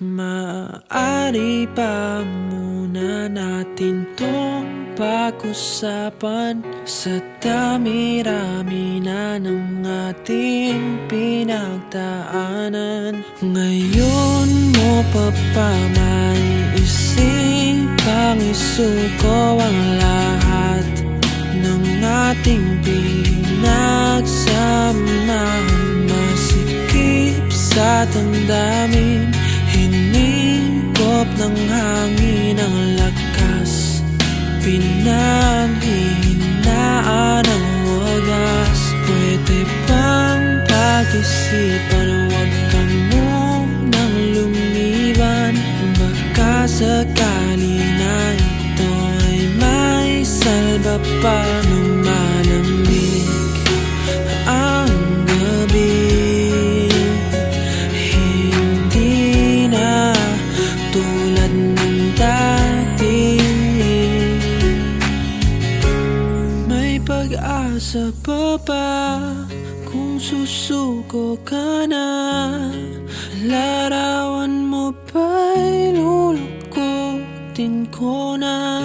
Maari pa muna natin tong pag-usapan. Sa dami-rami na ng ating pinagdaanan. Ngayon mo pa pa maisipang isuko ang lahat Ng ating pinagsamahan. Masikip sa damdamin ng hangin ang lakas Pinanghihinaan ang wagas. Pwede bang pag-isipan pag-asa pa ba kung susuko ka na Larawan mo ba'y lulukutin ko na?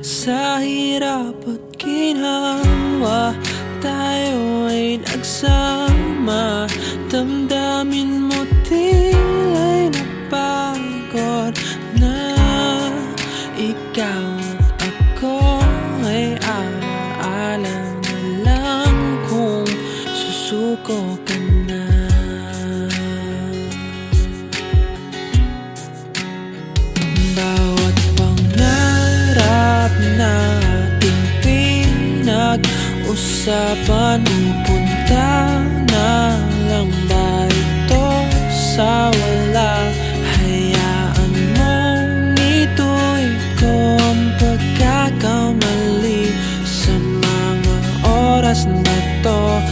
Sa hirap at ginhawa tayo ay nagsama Damdamin mo bawat pangarap na ating pinag-usapan Pupunta na lang ba ito sa wala? Hayaan mo ito'y ko ang pagkakamali Sa mga oras na to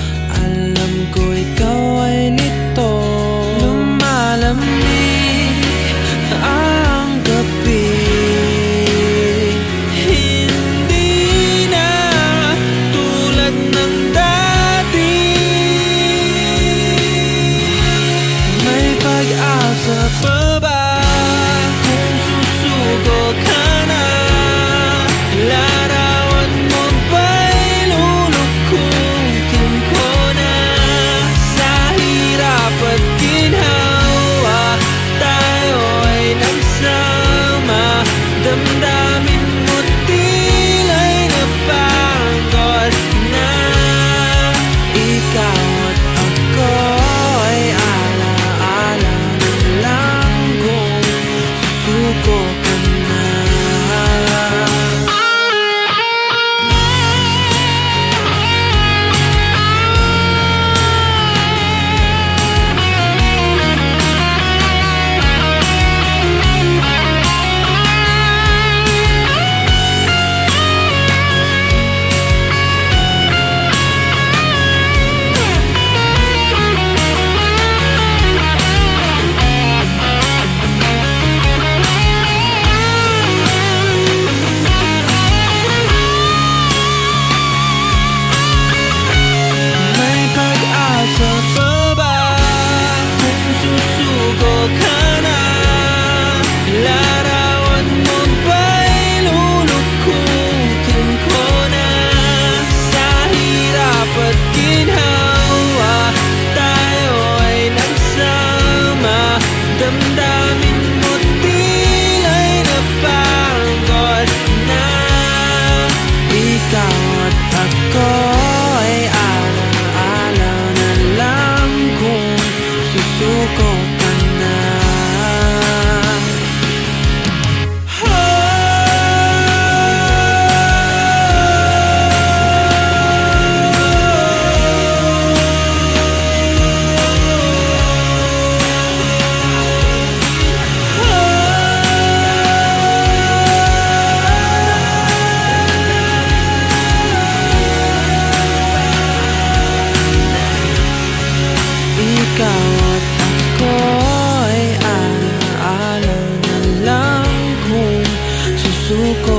足够。